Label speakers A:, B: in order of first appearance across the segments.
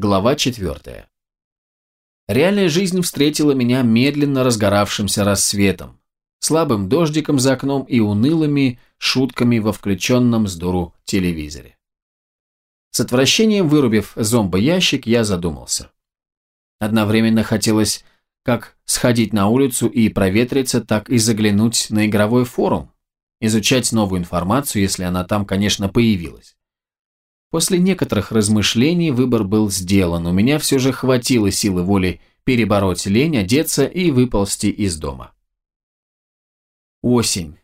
A: Глава 4. Реальная жизнь встретила меня медленно разгоравшимся рассветом, слабым дождиком за окном и унылыми шутками во включенном с телевизоре. С отвращением вырубив зомбоящик, я задумался. Одновременно хотелось как сходить на улицу и проветриться, так и заглянуть на игровой форум, изучать новую информацию, если она там, конечно, появилась. После некоторых размышлений выбор был сделан, у меня все же хватило силы воли перебороть лень, одеться и выползти из дома. Осень.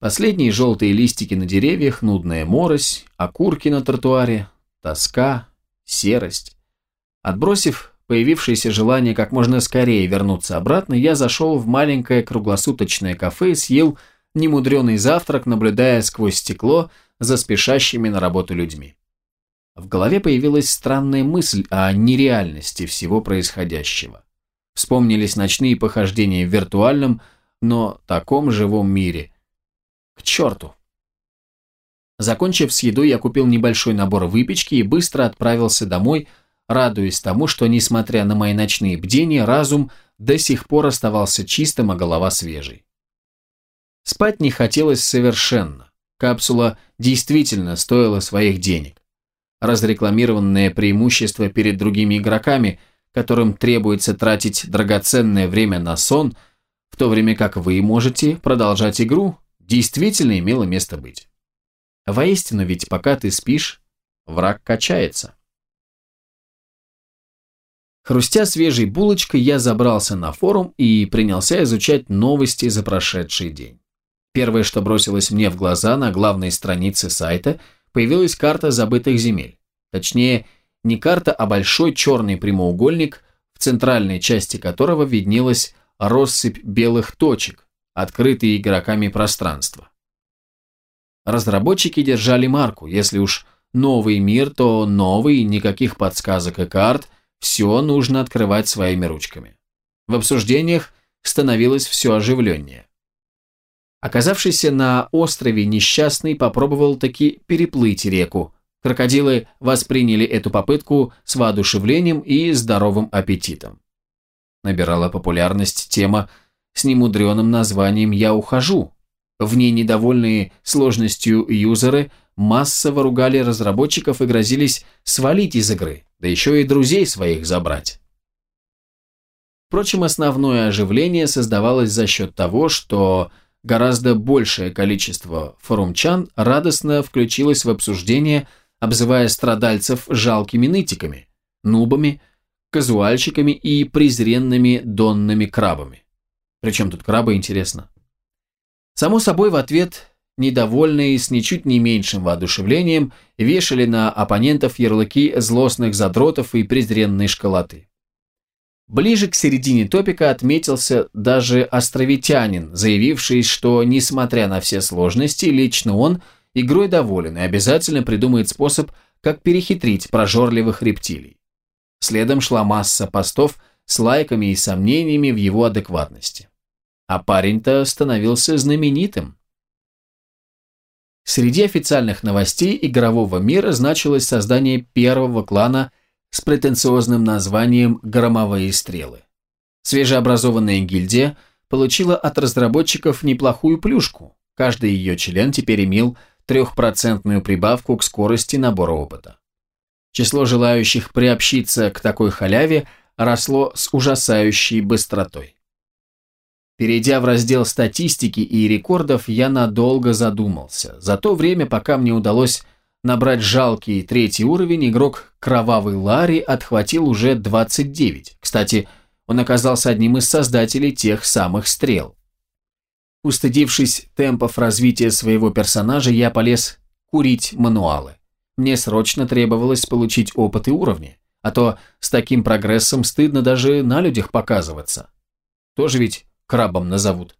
A: Последние желтые листики на деревьях, нудная морось, окурки на тротуаре, тоска, серость. Отбросив появившееся желание как можно скорее вернуться обратно, я зашел в маленькое круглосуточное кафе и съел немудреный завтрак, наблюдая сквозь стекло за спешащими на работу людьми. В голове появилась странная мысль о нереальности всего происходящего. Вспомнились ночные похождения в виртуальном, но таком живом мире. К черту! Закончив с едой, я купил небольшой набор выпечки и быстро отправился домой, радуясь тому, что, несмотря на мои ночные бдения, разум до сих пор оставался чистым, а голова свежей. Спать не хотелось совершенно. Капсула действительно стоила своих денег разрекламированное преимущество перед другими игроками, которым требуется тратить драгоценное время на сон, в то время как вы можете продолжать игру, действительно имело место быть. Воистину, ведь пока ты спишь, враг качается. Хрустя свежей булочкой, я забрался на форум и принялся изучать новости за прошедший день. Первое, что бросилось мне в глаза на главной странице сайта – появилась карта забытых земель. Точнее, не карта, а большой черный прямоугольник, в центральной части которого виднелась россыпь белых точек, открытые игроками пространства. Разработчики держали марку, если уж новый мир, то новый, никаких подсказок и карт, все нужно открывать своими ручками. В обсуждениях становилось все оживленнее. Оказавшийся на острове несчастный попробовал таки переплыть реку. Крокодилы восприняли эту попытку с воодушевлением и здоровым аппетитом. Набирала популярность тема с немудреным названием «Я ухожу». В ней недовольные сложностью юзеры массово ругали разработчиков и грозились свалить из игры, да еще и друзей своих забрать. Впрочем, основное оживление создавалось за счет того, что гораздо большее количество форумчан радостно включилось в обсуждение, обзывая страдальцев жалкими нытиками, нубами, казуальщиками и презренными донными крабами. Причем тут крабы, интересно? Само собой, в ответ недовольные с ничуть не меньшим воодушевлением вешали на оппонентов ярлыки злостных задротов и презренной школоты. Ближе к середине топика отметился даже островитянин, заявивший, что, несмотря на все сложности, лично он игрой доволен и обязательно придумает способ, как перехитрить прожорливых рептилий. Следом шла масса постов с лайками и сомнениями в его адекватности. А парень-то становился знаменитым. Среди официальных новостей игрового мира значилось создание первого клана – с претенциозным названием «Громовые стрелы». Свежеобразованная гильдия получила от разработчиков неплохую плюшку. Каждый ее член теперь имел трехпроцентную прибавку к скорости набора опыта. Число желающих приобщиться к такой халяве росло с ужасающей быстротой. Перейдя в раздел статистики и рекордов, я надолго задумался. За то время, пока мне удалось набрать жалкий третий уровень, игрок Кровавый Ларри отхватил уже 29. Кстати, он оказался одним из создателей тех самых стрел. Устыдившись темпов развития своего персонажа, я полез курить мануалы. Мне срочно требовалось получить опыт и уровни, а то с таким прогрессом стыдно даже на людях показываться. Тоже ведь крабом назовут.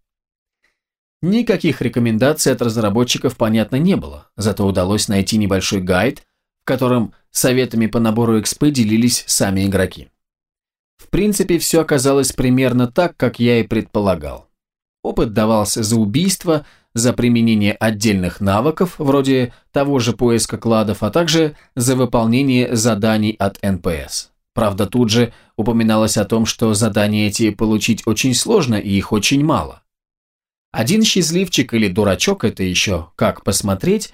A: Никаких рекомендаций от разработчиков, понятно, не было, зато удалось найти небольшой гайд, в котором советами по набору XP делились сами игроки. В принципе, все оказалось примерно так, как я и предполагал. Опыт давался за убийство, за применение отдельных навыков, вроде того же поиска кладов, а также за выполнение заданий от NPC. Правда, тут же упоминалось о том, что задания эти получить очень сложно и их очень мало. Один счастливчик или дурачок, это еще как посмотреть,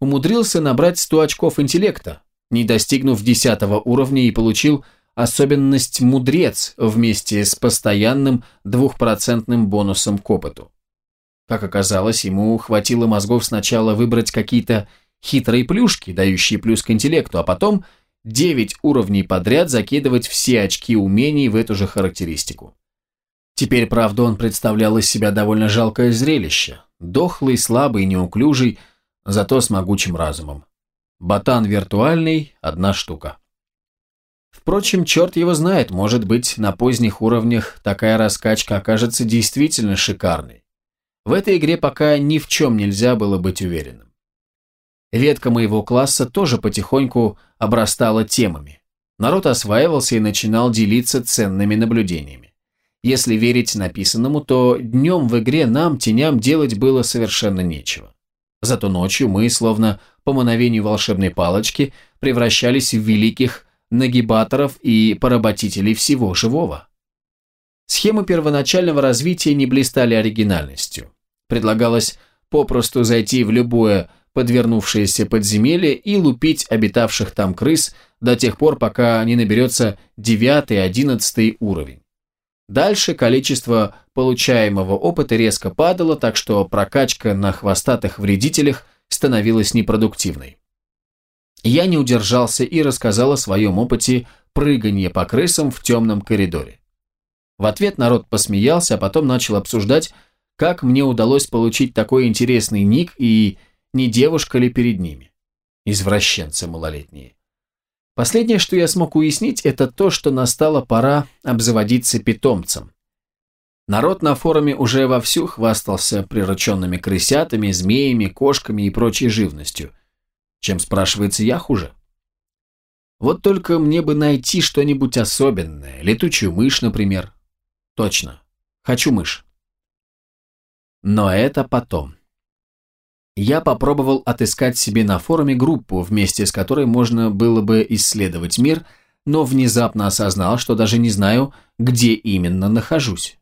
A: умудрился набрать 100 очков интеллекта, не достигнув 10 уровня и получил особенность «мудрец» вместе с постоянным двухпроцентным бонусом к опыту. Как оказалось, ему хватило мозгов сначала выбрать какие-то хитрые плюшки, дающие плюс к интеллекту, а потом 9 уровней подряд закидывать все очки умений в эту же характеристику. Теперь, правда, он представлял из себя довольно жалкое зрелище. Дохлый, слабый, неуклюжий, зато с могучим разумом. Ботан виртуальный – одна штука. Впрочем, черт его знает, может быть, на поздних уровнях такая раскачка окажется действительно шикарной. В этой игре пока ни в чем нельзя было быть уверенным. Ветка моего класса тоже потихоньку обрастала темами. Народ осваивался и начинал делиться ценными наблюдениями. Если верить написанному, то днем в игре нам, теням, делать было совершенно нечего. Зато ночью мы, словно по мановению волшебной палочки, превращались в великих нагибаторов и поработителей всего живого. Схемы первоначального развития не блистали оригинальностью. Предлагалось попросту зайти в любое подвернувшееся подземелье и лупить обитавших там крыс до тех пор, пока не наберется девятый-одиннадцатый уровень. Дальше количество получаемого опыта резко падало, так что прокачка на хвостатых вредителях становилась непродуктивной. Я не удержался и рассказал о своем опыте прыгания по крысам в темном коридоре. В ответ народ посмеялся, а потом начал обсуждать, как мне удалось получить такой интересный ник и не девушка ли перед ними. Извращенцы малолетние. Последнее, что я смог уяснить, это то, что настала пора обзаводиться питомцем. Народ на форуме уже вовсю хвастался прирученными крысятами, змеями, кошками и прочей живностью. Чем, спрашивается, я хуже? Вот только мне бы найти что-нибудь особенное, летучую мышь, например. Точно, хочу мышь. Но это потом. Я попробовал отыскать себе на форуме группу, вместе с которой можно было бы исследовать мир, но внезапно осознал, что даже не знаю, где именно нахожусь.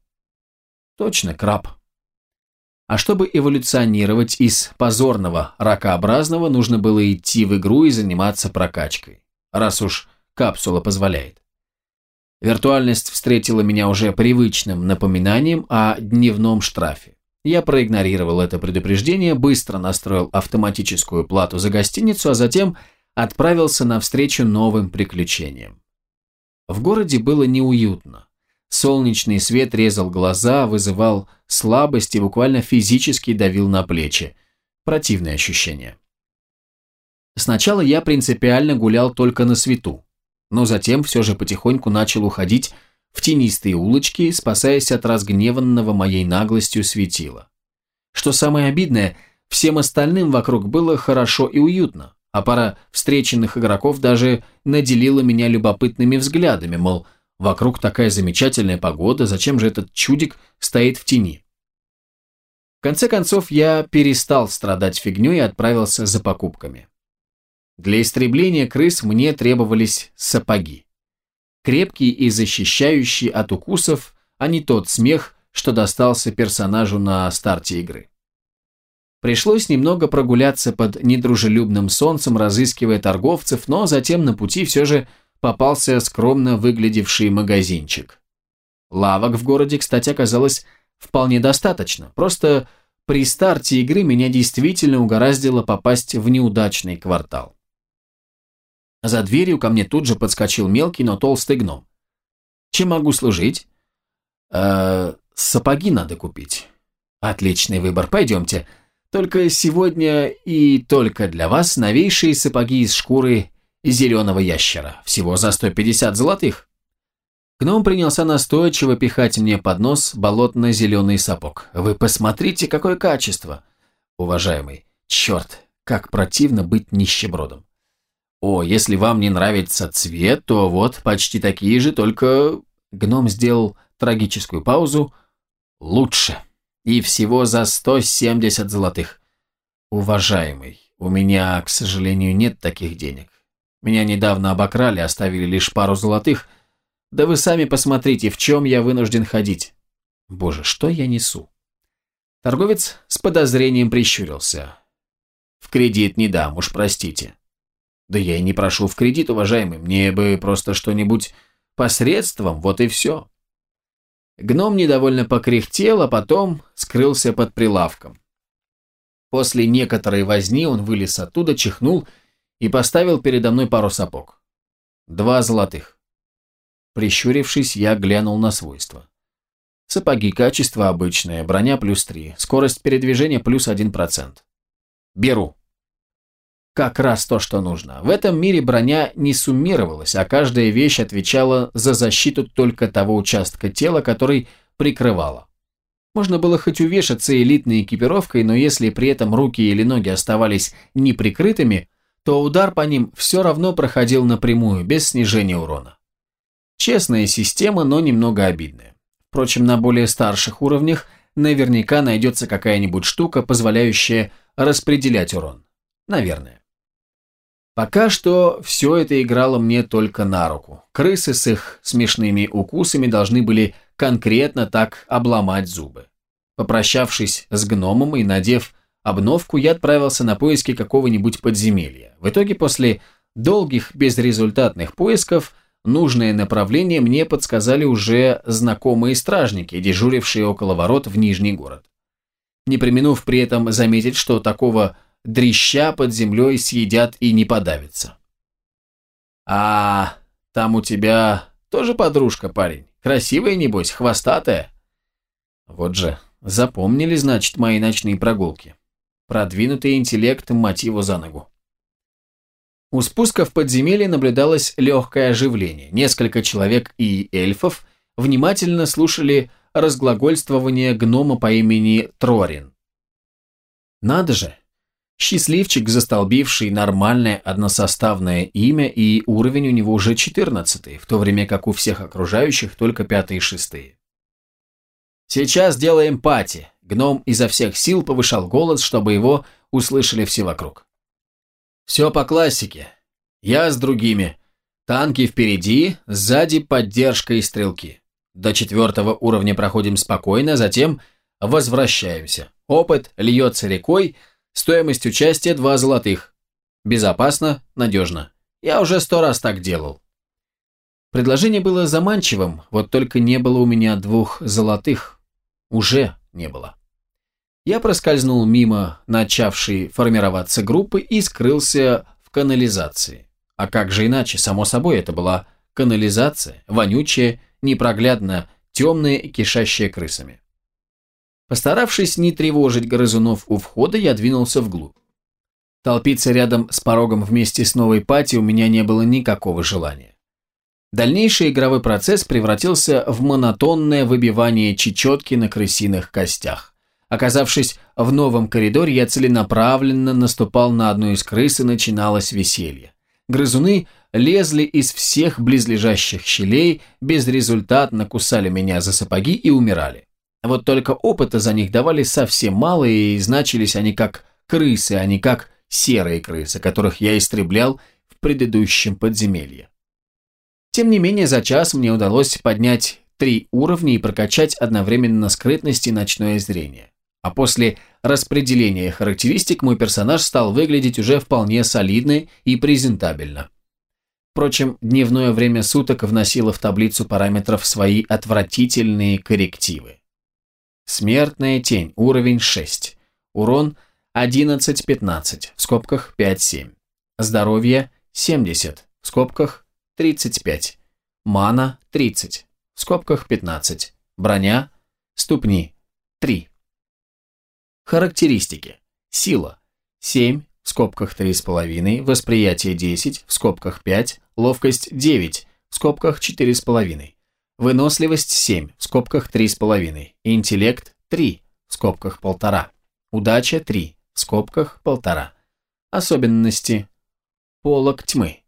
A: Точно, краб. А чтобы эволюционировать из позорного ракообразного, нужно было идти в игру и заниматься прокачкой, раз уж капсула позволяет. Виртуальность встретила меня уже привычным напоминанием о дневном штрафе. Я проигнорировал это предупреждение, быстро настроил автоматическую плату за гостиницу, а затем отправился навстречу новым приключениям. В городе было неуютно. Солнечный свет резал глаза, вызывал слабость и буквально физически давил на плечи. Противное ощущение. Сначала я принципиально гулял только на свету, но затем все же потихоньку начал уходить в тенистые улочки, спасаясь от разгневанного моей наглостью светила. Что самое обидное, всем остальным вокруг было хорошо и уютно, а пара встреченных игроков даже наделила меня любопытными взглядами, мол, Вокруг такая замечательная погода, зачем же этот чудик стоит в тени? В конце концов, я перестал страдать фигней и отправился за покупками. Для истребления крыс мне требовались сапоги. Крепкие и защищающие от укусов, а не тот смех, что достался персонажу на старте игры. Пришлось немного прогуляться под недружелюбным солнцем, разыскивая торговцев, но затем на пути все же попался скромно выглядевший магазинчик. Лавок в городе, кстати, оказалось вполне достаточно. Просто при старте игры меня действительно угораздило попасть в неудачный квартал. За дверью ко мне тут же подскочил мелкий, но толстый гном. «Чем могу служить?» «Э, сапоги надо купить». «Отличный выбор, пойдемте. Только сегодня и только для вас новейшие сапоги из шкуры зеленого ящера. Всего за 150 золотых. Гном принялся настойчиво пихать мне под нос болотно-зеленый сапог. Вы посмотрите, какое качество. Уважаемый, черт, как противно быть нищебродом. О, если вам не нравится цвет, то вот почти такие же, только... Гном сделал трагическую паузу. Лучше. И всего за 170 золотых. Уважаемый, у меня, к сожалению, нет таких денег. Меня недавно обокрали, оставили лишь пару золотых. Да вы сами посмотрите, в чем я вынужден ходить. Боже, что я несу? Торговец с подозрением прищурился. В кредит не дам, уж простите. Да я и не прошу в кредит, уважаемый, мне бы просто что-нибудь посредством, вот и все. Гном недовольно покряхтел, а потом скрылся под прилавком. После некоторой возни он вылез оттуда, чихнул и поставил передо мной пару сапог. Два золотых. Прищурившись, я глянул на свойства. Сапоги качество обычное, броня плюс три, скорость передвижения плюс один процент. Беру. Как раз то, что нужно. В этом мире броня не суммировалась, а каждая вещь отвечала за защиту только того участка тела, который прикрывала. Можно было хоть увешаться элитной экипировкой, но если при этом руки или ноги оставались неприкрытыми, то удар по ним все равно проходил напрямую, без снижения урона. Честная система, но немного обидная. Впрочем, на более старших уровнях наверняка найдется какая-нибудь штука, позволяющая распределять урон. Наверное. Пока что все это играло мне только на руку. Крысы с их смешными укусами должны были конкретно так обломать зубы. Попрощавшись с гномом и надев обновку, я отправился на поиски какого-нибудь подземелья. В итоге после долгих безрезультатных поисков нужное направление мне подсказали уже знакомые стражники, дежурившие около ворот в Нижний город. Не применув при этом заметить, что такого дрища под землей съедят и не подавятся. «А, там у тебя тоже подружка, парень. Красивая, небось, хвостатая?» Вот же, запомнили, значит, мои ночные прогулки. Продвинутый интеллект мотиву за ногу. У спуска в подземелье наблюдалось легкое оживление. Несколько человек и эльфов внимательно слушали разглагольствование гнома по имени Трорин. Надо же, Счастливчик, застолбивший нормальное односоставное имя, и уровень у него уже четырнадцатый, в то время как у всех окружающих только пятые и шестые. «Сейчас делаем пати!» Гном изо всех сил повышал голос, чтобы его услышали все вокруг. «Все по классике. Я с другими. Танки впереди, сзади поддержка и стрелки. До четвертого уровня проходим спокойно, затем возвращаемся. Опыт льется рекой, Стоимость участия два золотых. Безопасно, надежно. Я уже сто раз так делал. Предложение было заманчивым, вот только не было у меня двух золотых. Уже не было. Я проскользнул мимо начавшей формироваться группы и скрылся в канализации. А как же иначе, само собой, это была канализация, вонючая, непроглядно темная и кишащая крысами. Постаравшись не тревожить грызунов у входа, я двинулся вглубь. Толпиться рядом с порогом вместе с новой пати у меня не было никакого желания. Дальнейший игровой процесс превратился в монотонное выбивание чечетки на крысиных костях. Оказавшись в новом коридоре, я целенаправленно наступал на одну из крыс и начиналось веселье. Грызуны лезли из всех близлежащих щелей, безрезультатно кусали меня за сапоги и умирали. Вот только опыта за них давали совсем мало, и значились они как крысы, а не как серые крысы, которых я истреблял в предыдущем подземелье. Тем не менее, за час мне удалось поднять три уровня и прокачать одновременно скрытность и ночное зрение. А после распределения характеристик мой персонаж стал выглядеть уже вполне солидно и презентабельно. Впрочем, дневное время суток вносило в таблицу параметров свои отвратительные коррективы. Смертная тень, уровень 6. Урон 11-15, в скобках 5-7. Здоровье 70, в скобках 35. Мана 30, в скобках 15. Броня, ступни 3. Характеристики. Сила 7, в скобках 3,5, восприятие 10, в скобках 5, ловкость 9, в скобках 4,5. Выносливость 7, в скобках 3,5. Интеллект 3, в скобках 1,5. Удача 3, в скобках 1,5. Особенности. Полок тьмы.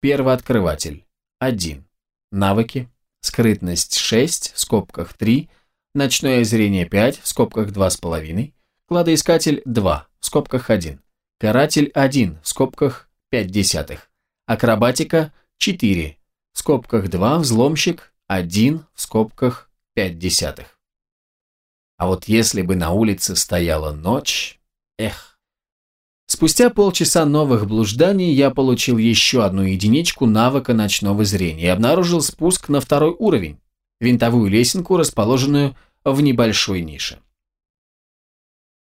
A: Первооткрыватель 1. Навыки. Скрытность 6, в скобках 3. Ночное зрение 5, в скобках 2,5. Кладоискатель 2, в скобках 1. Каратель 1, в скобках 5 десятых. акробатика – 4, в скобках 2, взломщик – 1, в скобках 5 десятых. А вот если бы на улице стояла ночь, эх. Спустя полчаса новых блужданий я получил еще одну единичку навыка ночного зрения и обнаружил спуск на второй уровень, винтовую лесенку, расположенную в небольшой нише.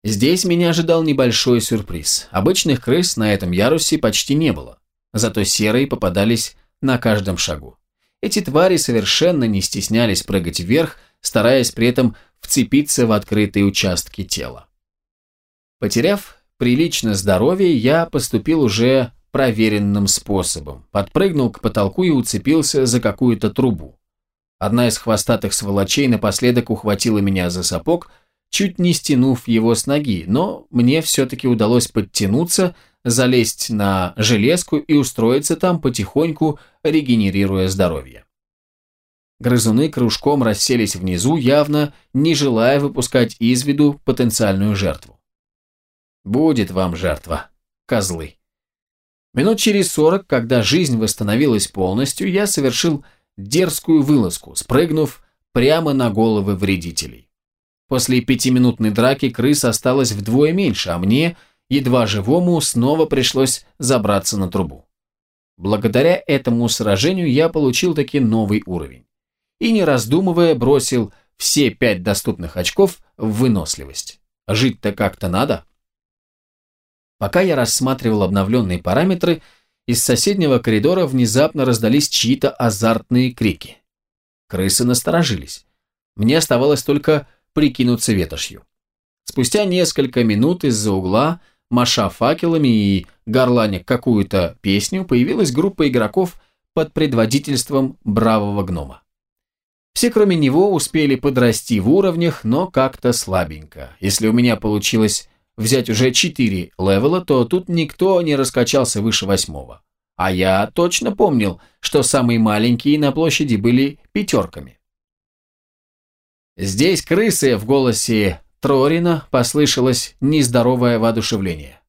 A: Здесь меня ожидал небольшой сюрприз. Обычных крыс на этом ярусе почти не было, зато серые попадались на каждом шагу. Эти твари совершенно не стеснялись прыгать вверх, стараясь при этом вцепиться в открытые участки тела. Потеряв прилично здоровье, я поступил уже проверенным способом. Подпрыгнул к потолку и уцепился за какую-то трубу. Одна из хвостатых сволочей напоследок ухватила меня за сапог, чуть не стянув его с ноги, но мне все-таки удалось подтянуться, залезть на железку и устроиться там потихоньку, регенерируя здоровье. Грызуны кружком расселись внизу, явно не желая выпускать из виду потенциальную жертву. Будет вам жертва, козлы. Минут через сорок, когда жизнь восстановилась полностью, я совершил дерзкую вылазку, спрыгнув прямо на головы вредителей. После пятиминутной драки крыс осталось вдвое меньше, а мне, едва живому, снова пришлось забраться на трубу. Благодаря этому сражению я получил таки новый уровень. И не раздумывая бросил все пять доступных очков в выносливость. Жить-то как-то надо. Пока я рассматривал обновленные параметры, из соседнего коридора внезапно раздались чьи-то азартные крики. Крысы насторожились. Мне оставалось только прикинуться ветошью. Спустя несколько минут из-за угла, маша факелами и горланя какую-то песню, появилась группа игроков под предводительством бравого гнома. Все, кроме него, успели подрасти в уровнях, но как-то слабенько. Если у меня получилось взять уже 4 левела, то тут никто не раскачался выше восьмого. А я точно помнил, что самые маленькие на площади были пятерками. Здесь крысы в голосе Трорина послышалось нездоровое воодушевление.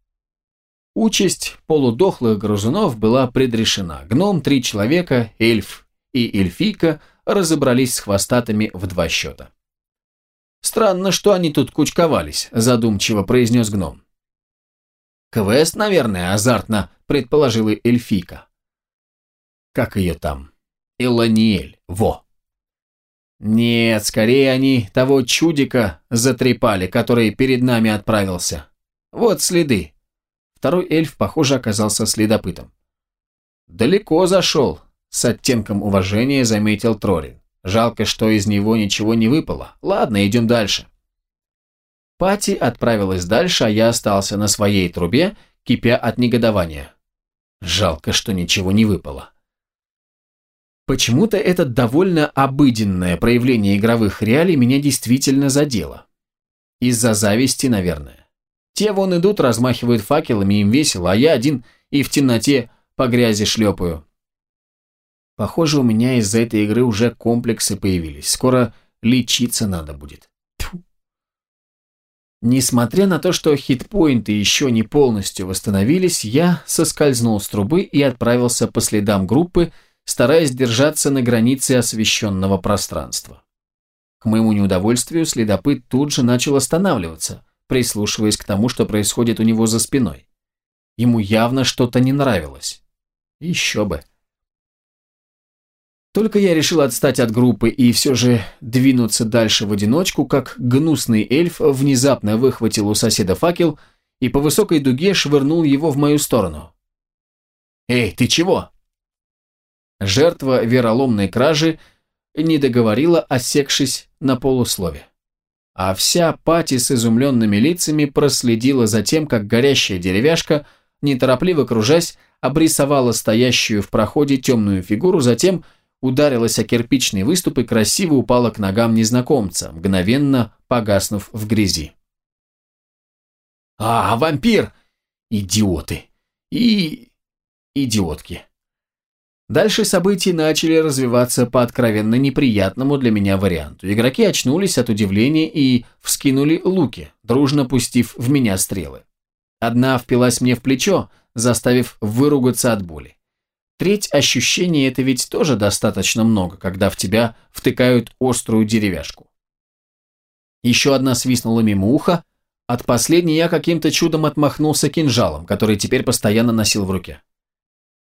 A: Участь полудохлых грызунов была предрешена. Гном, три человека, эльф и эльфийка разобрались с хвостатыми в два счета. «Странно, что они тут кучковались», – задумчиво произнес гном. «Квест, наверное, азартно», – предположила эльфийка. «Как ее там? Эланиэль, во!» «Нет, скорее они того чудика затрепали, который перед нами отправился. Вот следы». Второй эльф, похоже, оказался следопытом. «Далеко зашел», – с оттенком уважения заметил Трорин. Жалко, что из него ничего не выпало. Ладно, идем дальше. Пати отправилась дальше, а я остался на своей трубе, кипя от негодования. Жалко, что ничего не выпало. Почему-то это довольно обыденное проявление игровых реалий меня действительно задело. Из-за зависти, наверное. Те вон идут, размахивают факелами, им весело, а я один и в темноте по грязи шлепаю. Похоже, у меня из-за этой игры уже комплексы появились. Скоро лечиться надо будет. Тьфу. Несмотря на то, что хитпоинты еще не полностью восстановились, я соскользнул с трубы и отправился по следам группы, стараясь держаться на границе освещенного пространства. К моему неудовольствию следопыт тут же начал останавливаться, прислушиваясь к тому, что происходит у него за спиной. Ему явно что-то не нравилось. Еще бы. Только я решил отстать от группы и все же двинуться дальше в одиночку, как гнусный эльф внезапно выхватил у соседа факел и по высокой дуге швырнул его в мою сторону. «Эй, ты чего?» Жертва вероломной кражи не договорила, осекшись на полуслове. А вся пати с изумленными лицами проследила за тем, как горящая деревяшка, неторопливо кружась, обрисовала стоящую в проходе темную фигуру, затем – ударилась о кирпичный выступ и красиво упала к ногам незнакомца, мгновенно погаснув в грязи. «А, вампир! Идиоты! И... идиотки!» Дальше события начали развиваться по откровенно неприятному для меня варианту. Игроки очнулись от удивления и вскинули луки, дружно пустив в меня стрелы. Одна впилась мне в плечо, заставив выругаться от боли. Треть ощущений – это ведь тоже достаточно много, когда в тебя втыкают острую деревяшку. Еще одна свистнула мимо уха, от последней я каким-то чудом отмахнулся кинжалом, который теперь постоянно носил в руке.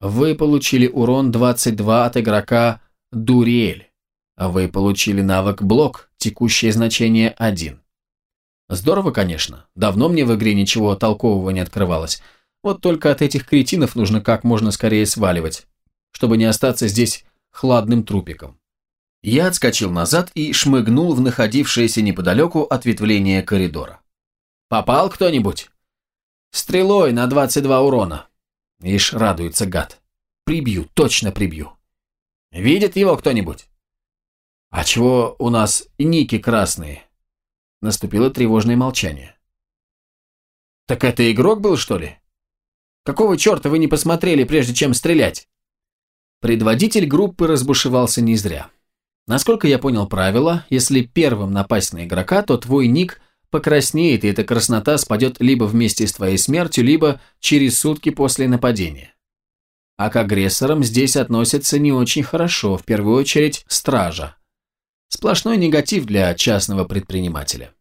A: Вы получили урон 22 от игрока Дуриэль. Вы получили навык Блок, текущее значение 1. Здорово, конечно. Давно мне в игре ничего толкового не открывалось. Вот только от этих кретинов нужно как можно скорее сваливать, чтобы не остаться здесь хладным трупиком. Я отскочил назад и шмыгнул в находившееся неподалеку ответвление коридора. «Попал кто-нибудь?» «Стрелой на 22 урона». Ишь, радуется гад. «Прибью, точно прибью». «Видит его кто-нибудь?» «А чего у нас ники красные?» Наступило тревожное молчание. «Так это игрок был, что ли? Какого черта вы не посмотрели, прежде чем стрелять?» Предводитель группы разбушевался не зря. Насколько я понял правила, если первым напасть на игрока, то твой ник покраснеет, и эта краснота спадет либо вместе с твоей смертью, либо через сутки после нападения. А к агрессорам здесь относятся не очень хорошо, в первую очередь стража. Сплошной негатив для частного предпринимателя.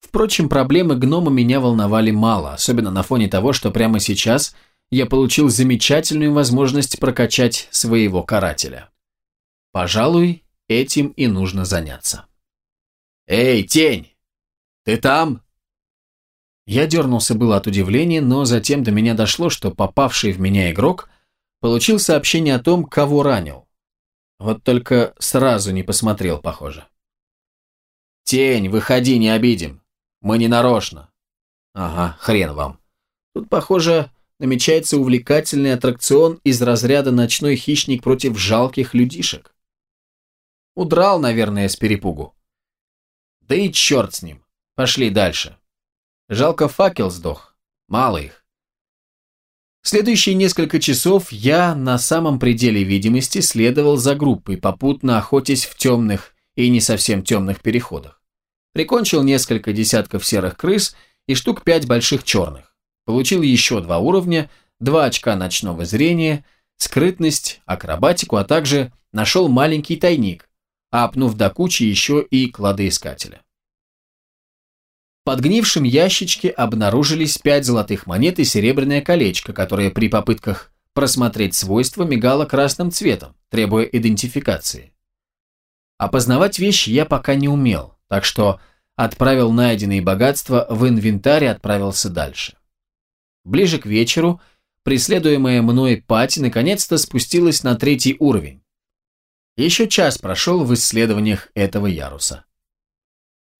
A: Впрочем, проблемы гнома меня волновали мало, особенно на фоне того, что прямо сейчас я получил замечательную возможность прокачать своего карателя. Пожалуй, этим и нужно заняться. «Эй, тень! Ты там?» Я дернулся было от удивления, но затем до меня дошло, что попавший в меня игрок получил сообщение о том, кого ранил. Вот только сразу не посмотрел, похоже. «Тень, выходи, не обидим. Мы не нарочно». «Ага, хрен вам. Тут, похоже, намечается увлекательный аттракцион из разряда «Ночной хищник против жалких людишек». Удрал, наверное, с перепугу. Да и черт с ним. Пошли дальше. Жалко факел сдох. Мало их. Следующие несколько часов я на самом пределе видимости следовал за группой, попутно охотясь в темных и не совсем темных переходах. Прикончил несколько десятков серых крыс и штук пять больших черных. Получил еще два уровня, два очка ночного зрения, скрытность, акробатику, а также нашел маленький тайник, апнув до кучи еще и кладоискателя подгнившем ящичке обнаружились пять золотых монет и серебряное колечко, которое при попытках просмотреть свойства мигало красным цветом, требуя идентификации. Опознавать вещи я пока не умел, так что отправил найденные богатства в инвентарь и отправился дальше. Ближе к вечеру, преследуемая мной пати наконец-то спустилась на третий уровень. Еще час прошел в исследованиях этого яруса.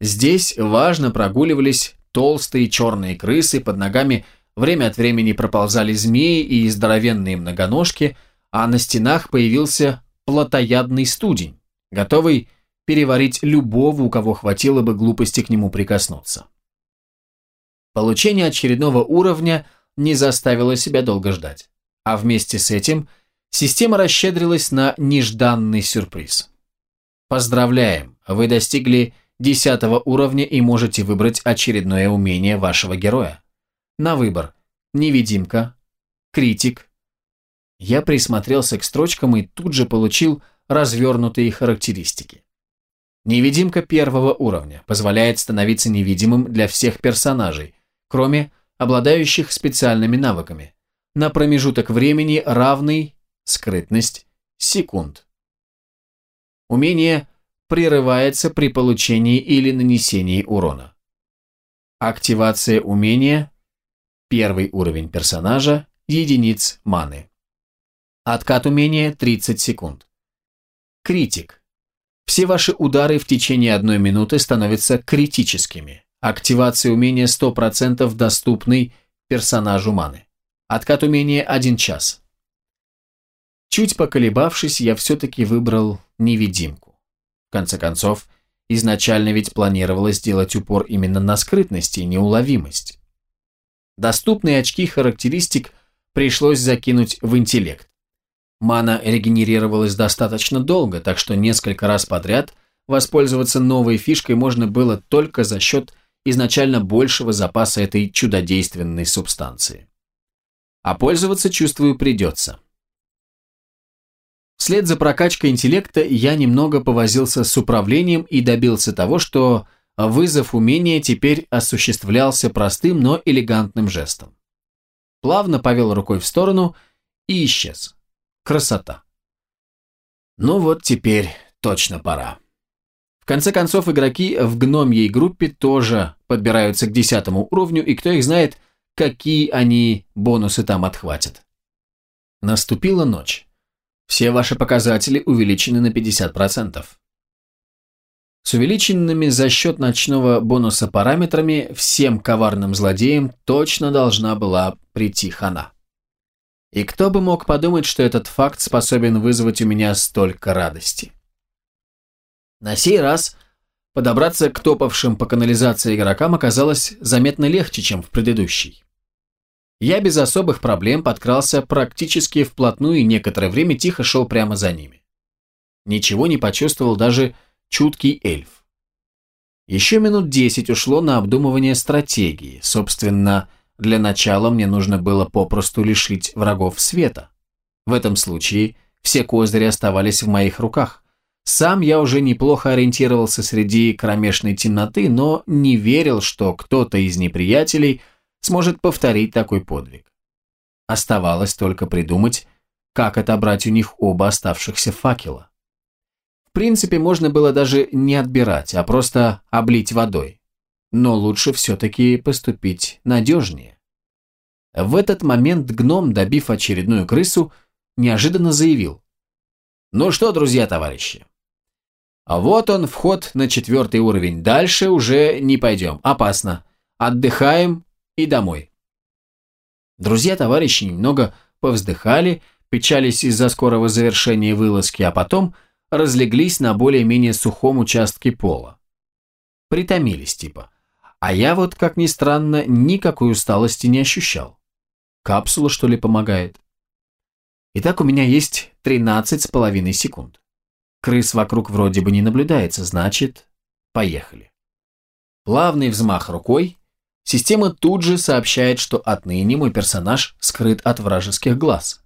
A: Здесь важно прогуливались толстые черные крысы, под ногами время от времени проползали змеи и здоровенные многоножки, а на стенах появился плотоядный студень, готовый переварить любого, у кого хватило бы глупости к нему прикоснуться. Получение очередного уровня не заставило себя долго ждать, а вместе с этим система расщедрилась на нежданный сюрприз. Поздравляем, вы достигли десятого уровня и можете выбрать очередное умение вашего героя. На выбор невидимка, критик. Я присмотрелся к строчкам и тут же получил развернутые характеристики. Невидимка первого уровня позволяет становиться невидимым для всех персонажей, кроме обладающих специальными навыками, на промежуток времени равный скрытность секунд. Умение прерывается при получении или нанесении урона. Активация умения – первый уровень персонажа, единиц маны. Откат умения – 30 секунд. Критик. Все ваши удары в течение одной минуты становятся критическими. Активация умения 100% доступный персонажу маны. Откат умения 1 час. Чуть поколебавшись, я все-таки выбрал невидимку. В конце концов, изначально ведь планировалось сделать упор именно на скрытность и неуловимость. Доступные очки характеристик пришлось закинуть в интеллект. Мана регенерировалась достаточно долго, так что несколько раз подряд воспользоваться новой фишкой можно было только за счет изначально большего запаса этой чудодейственной субстанции. А пользоваться, чувствую, придется. Вслед за прокачкой интеллекта я немного повозился с управлением и добился того, что вызов умения теперь осуществлялся простым, но элегантным жестом. Плавно повел рукой в сторону и исчез. Красота. Ну вот теперь точно пора. В конце концов, игроки в гномьей группе тоже подбираются к десятому уровню, и кто их знает, какие они бонусы там отхватят. Наступила ночь. Все ваши показатели увеличены на 50%. С увеличенными за счет ночного бонуса параметрами всем коварным злодеям точно должна была прийти хана. И кто бы мог подумать, что этот факт способен вызвать у меня столько радости. На сей раз подобраться к топавшим по канализации игрокам оказалось заметно легче, чем в предыдущий. Я без особых проблем подкрался практически вплотную и некоторое время тихо шел прямо за ними. Ничего не почувствовал даже чуткий эльф. Еще минут десять ушло на обдумывание стратегии. Собственно, для начала мне нужно было попросту лишить врагов света. В этом случае все козыри оставались в моих руках. Сам я уже неплохо ориентировался среди кромешной темноты, но не верил, что кто-то из неприятелей сможет повторить такой подвиг. Оставалось только придумать, как отобрать у них оба оставшихся факела. В принципе, можно было даже не отбирать, а просто облить водой. Но лучше все-таки поступить надежнее. В этот момент гном, добив очередную крысу, неожиданно заявил. «Ну что, друзья-товарищи, а вот он, вход на четвертый уровень. Дальше уже не пойдем. Опасно. Отдыхаем и домой. Друзья-товарищи немного повздыхали, печались из-за скорого завершения вылазки, а потом разлеглись на более-менее сухом участке пола. Притомились типа. А я вот, как ни странно, никакой усталости не ощущал. Капсула, что ли, помогает? Итак, у меня есть 13 с половиной секунд. Крыс вокруг вроде бы не наблюдается, значит, поехали. Плавный взмах рукой. Система тут же сообщает, что отныне мой персонаж скрыт от вражеских глаз.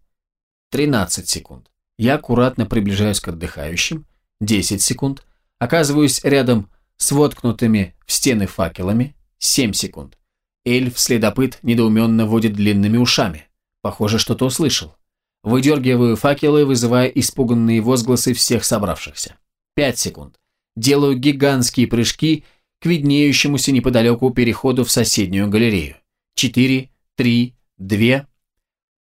A: 13 секунд. Я аккуратно приближаюсь к отдыхающим. 10 секунд. Оказываюсь рядом с воткнутыми в стены факелами. 7 секунд. Эльф-следопыт недоуменно водит длинными ушами. Похоже, что-то услышал. Выдергиваю факелы, вызывая испуганные возгласы всех собравшихся. Пять секунд. Делаю гигантские прыжки к виднеющемуся неподалеку переходу в соседнюю галерею. Четыре, три, две.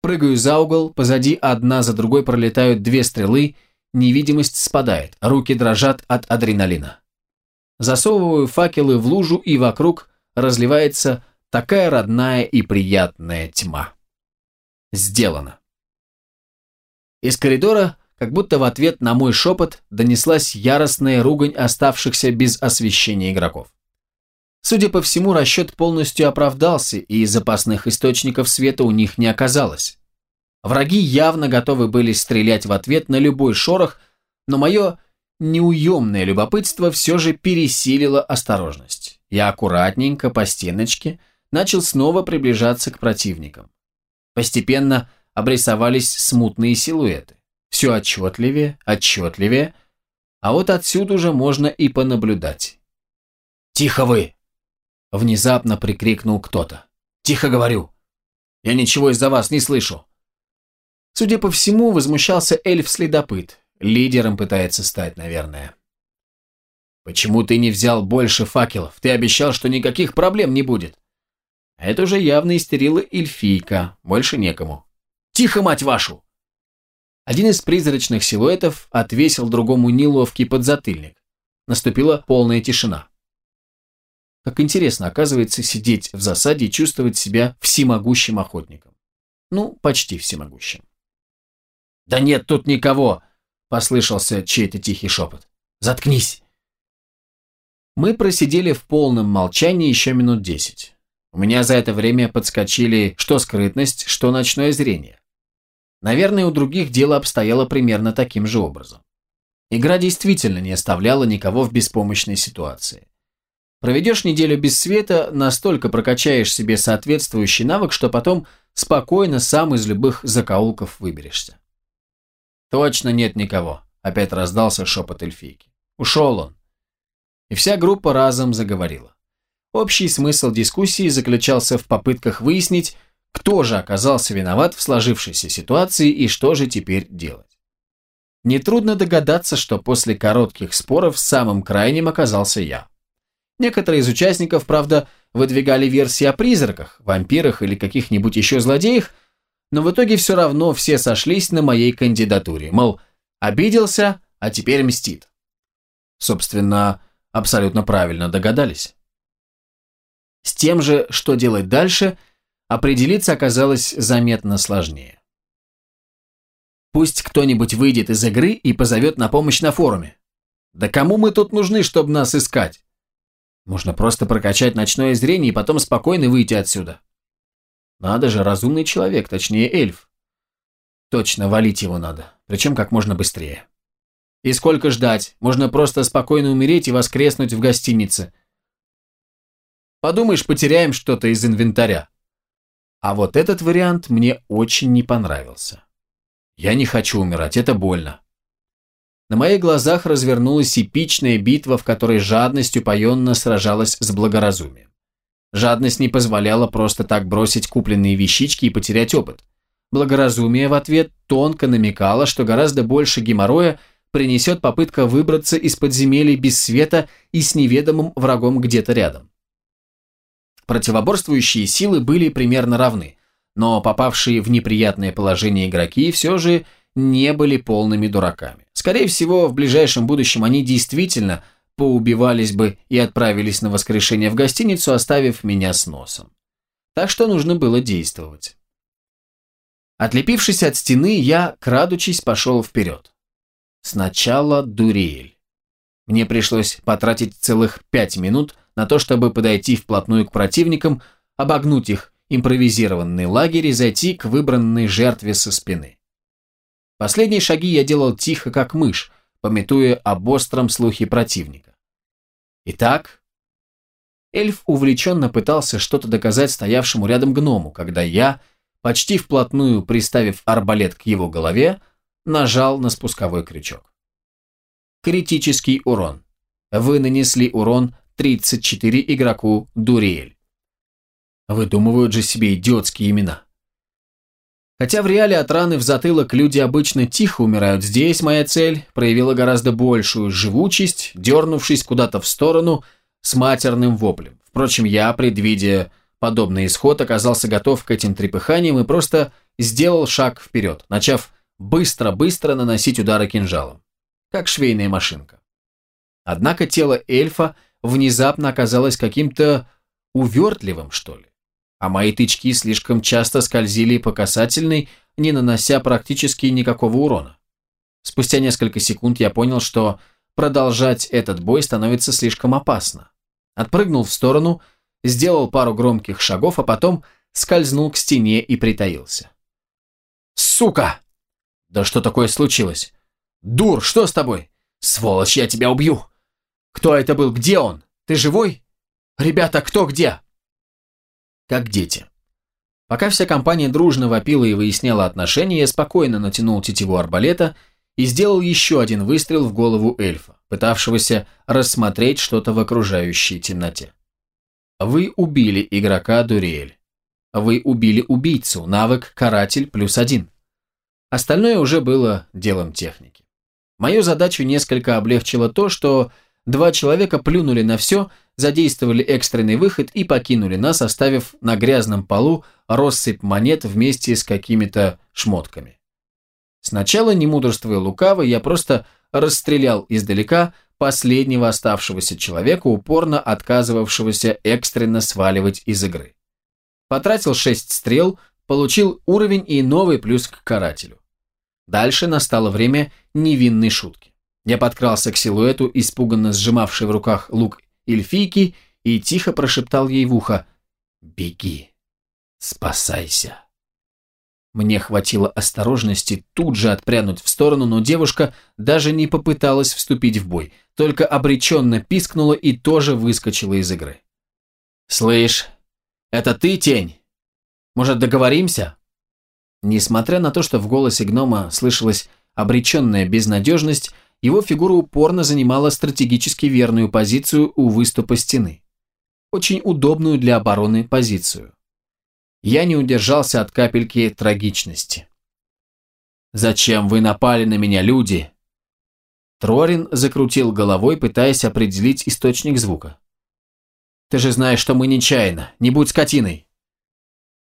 A: Прыгаю за угол, позади одна за другой пролетают две стрелы, невидимость спадает, руки дрожат от адреналина. Засовываю факелы в лужу, и вокруг разливается такая родная и приятная тьма. Сделано. Из коридора, как будто в ответ на мой шепот, донеслась яростная ругань оставшихся без освещения игроков. Судя по всему, расчет полностью оправдался, и запасных источников света у них не оказалось. Враги явно готовы были стрелять в ответ на любой шорох, но мое неуемное любопытство все же пересилило осторожность. Я аккуратненько по стеночке начал снова приближаться к противникам. Постепенно обрисовались смутные силуэты. Все отчетливее, отчетливее, а вот отсюда уже можно и понаблюдать. «Тихо вы!» – внезапно прикрикнул кто-то. «Тихо говорю! Я ничего из-за вас не слышу!» Судя по всему, возмущался эльф-следопыт. Лидером пытается стать, наверное. «Почему ты не взял больше факелов? Ты обещал, что никаких проблем не будет». Это уже явно истерила эльфийка, больше некому. Тихо, мать вашу!» Один из призрачных силуэтов отвесил другому неловкий подзатыльник. Наступила полная тишина. Как интересно, оказывается, сидеть в засаде и чувствовать себя всемогущим охотником. Ну, почти всемогущим. «Да нет тут никого!» – послышался чей-то тихий шепот. «Заткнись!» Мы просидели в полном молчании еще минут десять. У меня за это время подскочили что скрытность, что ночное зрение. Наверное, у других дело обстояло примерно таким же образом. Игра действительно не оставляла никого в беспомощной ситуации. Проведешь неделю без света, настолько прокачаешь себе соответствующий навык, что потом спокойно сам из любых закоулков выберешься. «Точно нет никого», – опять раздался шепот эльфийки. «Ушел он». И вся группа разом заговорила. Общий смысл дискуссии заключался в попытках выяснить, кто же оказался виноват в сложившейся ситуации и что же теперь делать. Нетрудно догадаться, что после коротких споров самым крайним оказался я. Некоторые из участников, правда, выдвигали версии о призраках, вампирах или каких-нибудь еще злодеях, но в итоге все равно все сошлись на моей кандидатуре, мол, обиделся, а теперь мстит. Собственно, абсолютно правильно догадались. С тем же, что делать дальше, определиться оказалось заметно сложнее. Пусть кто-нибудь выйдет из игры и позовет на помощь на форуме. Да кому мы тут нужны, чтобы нас искать? Можно просто прокачать ночное зрение и потом спокойно выйти отсюда. Надо же, разумный человек, точнее эльф. Точно, валить его надо, причем как можно быстрее. И сколько ждать? Можно просто спокойно умереть и воскреснуть в гостинице. Подумаешь, потеряем что-то из инвентаря. А вот этот вариант мне очень не понравился. Я не хочу умирать, это больно. На моих глазах развернулась эпичная битва, в которой жадность упоенно сражалась с благоразумием. Жадность не позволяла просто так бросить купленные вещички и потерять опыт. Благоразумие в ответ тонко намекало, что гораздо больше геморроя принесет попытка выбраться из подземелий без света и с неведомым врагом где-то рядом. Противоборствующие силы были примерно равны, но попавшие в неприятное положение игроки все же не были полными дураками. Скорее всего, в ближайшем будущем они действительно поубивались бы и отправились на воскрешение в гостиницу, оставив меня с носом. Так что нужно было действовать. Отлепившись от стены, я, крадучись, пошел вперед. Сначала Дуриэль. Мне пришлось потратить целых пять минут на то, чтобы подойти вплотную к противникам, обогнуть их импровизированный лагерь и зайти к выбранной жертве со спины. Последние шаги я делал тихо, как мышь, пометуя об остром слухе противника. Итак, эльф увлеченно пытался что-то доказать стоявшему рядом гному, когда я, почти вплотную приставив арбалет к его голове, нажал на спусковой крючок. Критический урон. Вы нанесли урон 34 игроку Дуриэль. Выдумывают же себе идиотские имена. Хотя в реале от раны в затылок люди обычно тихо умирают, здесь моя цель проявила гораздо большую живучесть, дернувшись куда-то в сторону с матерным воплем. Впрочем, я, предвидя подобный исход, оказался готов к этим трепыханиям и просто сделал шаг вперед, начав быстро-быстро наносить удары кинжалом, как швейная машинка. Однако тело эльфа внезапно оказалось каким-то увертливым, что ли а мои тычки слишком часто скользили по касательной, не нанося практически никакого урона. Спустя несколько секунд я понял, что продолжать этот бой становится слишком опасно. Отпрыгнул в сторону, сделал пару громких шагов, а потом скользнул к стене и притаился. «Сука!» «Да что такое случилось?» «Дур, что с тобой?» «Сволочь, я тебя убью!» «Кто это был? Где он? Ты живой?» «Ребята, кто где?» как дети. Пока вся компания дружно вопила и выясняла отношения, я спокойно натянул тетиву арбалета и сделал еще один выстрел в голову эльфа, пытавшегося рассмотреть что-то в окружающей темноте. Вы убили игрока Дуриэль. Вы убили убийцу, навык «Каратель» плюс один. Остальное уже было делом техники. Мою задачу несколько облегчило то, что два человека плюнули на все задействовали экстренный выход и покинули нас, оставив на грязном полу россыпь монет вместе с какими-то шмотками. Сначала, не мудрствуя лукаво, я просто расстрелял издалека последнего оставшегося человека, упорно отказывавшегося экстренно сваливать из игры. Потратил шесть стрел, получил уровень и новый плюс к карателю. Дальше настало время невинной шутки. Я подкрался к силуэту, испуганно сжимавший в руках лук эльфийки и тихо прошептал ей в ухо «Беги, спасайся». Мне хватило осторожности тут же отпрянуть в сторону, но девушка даже не попыталась вступить в бой, только обреченно пискнула и тоже выскочила из игры. «Слышь, это ты, тень? Может, договоримся?» Несмотря на то, что в голосе гнома слышалось обреченная безнадежность, его фигура упорно занимала стратегически верную позицию у выступа стены. Очень удобную для обороны позицию. Я не удержался от капельки трагичности. «Зачем вы напали на меня, люди?» Трорин закрутил головой, пытаясь определить источник звука. «Ты же знаешь, что мы нечаянно. Не будь скотиной!»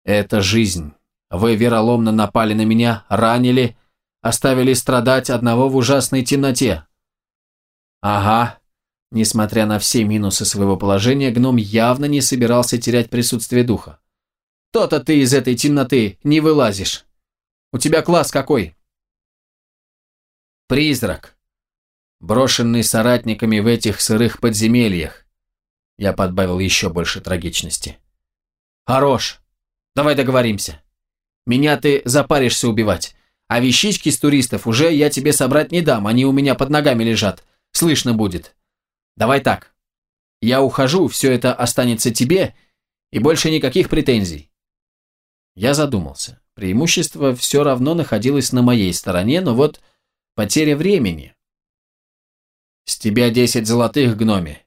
A: «Это жизнь. Вы вероломно напали на меня, ранили, оставили страдать одного в ужасной темноте». «Ага». Несмотря на все минусы своего положения, гном явно не собирался терять присутствие духа. «То-то ты из этой темноты не вылазишь. У тебя класс какой?» «Призрак», брошенный соратниками в этих сырых подземельях. Я подбавил еще больше трагичности. Хорош. Давай договоримся. Меня ты запаришься убивать. А вещички с туристов уже я тебе собрать не дам, они у меня под ногами лежат. Слышно будет. Давай так. Я ухожу, все это останется тебе, и больше никаких претензий. Я задумался. Преимущество все равно находилось на моей стороне, но вот потеря времени. С тебя десять золотых, гноми.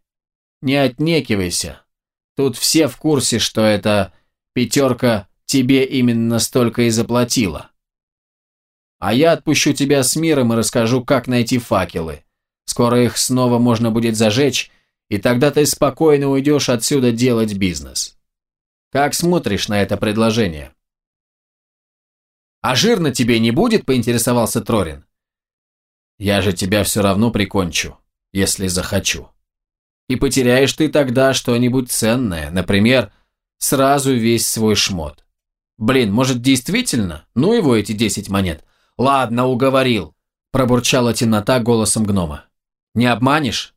A: Не отнекивайся. Тут все в курсе, что эта пятерка тебе именно столько и заплатила. А я отпущу тебя с миром и расскажу, как найти факелы. Скоро их снова можно будет зажечь, и тогда ты спокойно уйдешь отсюда делать бизнес. Как смотришь на это предложение? «А жирно тебе не будет?» – поинтересовался Трорин. «Я же тебя все равно прикончу если захочу. И потеряешь ты тогда что-нибудь ценное, например, сразу весь свой шмот. Блин, может действительно? Ну его эти десять монет. Ладно, уговорил, пробурчала темнота голосом гнома. Не обманешь?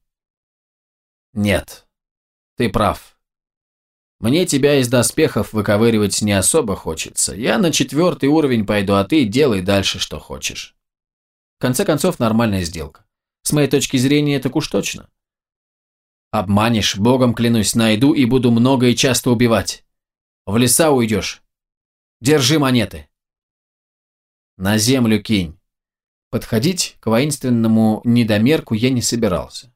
A: Нет, ты прав. Мне тебя из доспехов выковыривать не особо хочется. Я на четвертый уровень пойду, а ты делай дальше, что хочешь. В конце концов, нормальная сделка. С моей точки зрения, так уж точно. Обманешь, богом клянусь, найду и буду много и часто убивать. В леса уйдешь. Держи монеты. На землю кинь. Подходить к воинственному недомерку я не собирался.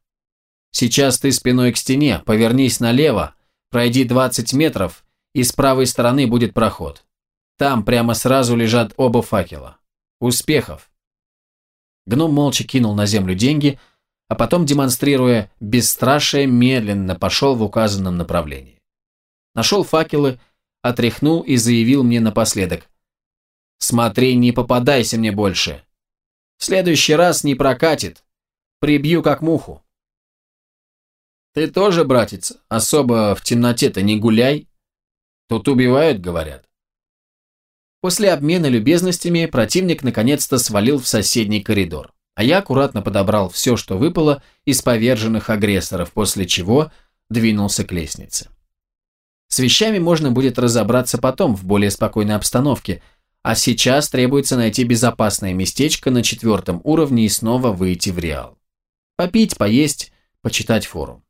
A: Сейчас ты спиной к стене, повернись налево, пройди 20 метров, и с правой стороны будет проход. Там прямо сразу лежат оба факела. Успехов! Гном молча кинул на землю деньги, а потом, демонстрируя бесстрашие, медленно пошел в указанном направлении. Нашел факелы, отряхнул и заявил мне напоследок. «Смотри, не попадайся мне больше. В следующий раз не прокатит. Прибью как муху». «Ты тоже, братец, особо в темноте-то не гуляй. Тут убивают, говорят». После обмена любезностями противник наконец-то свалил в соседний коридор, а я аккуратно подобрал все, что выпало из поверженных агрессоров, после чего двинулся к лестнице. С вещами можно будет разобраться потом, в более спокойной обстановке, а сейчас требуется найти безопасное местечко на четвертом уровне и снова выйти в реал. Попить, поесть, почитать форум.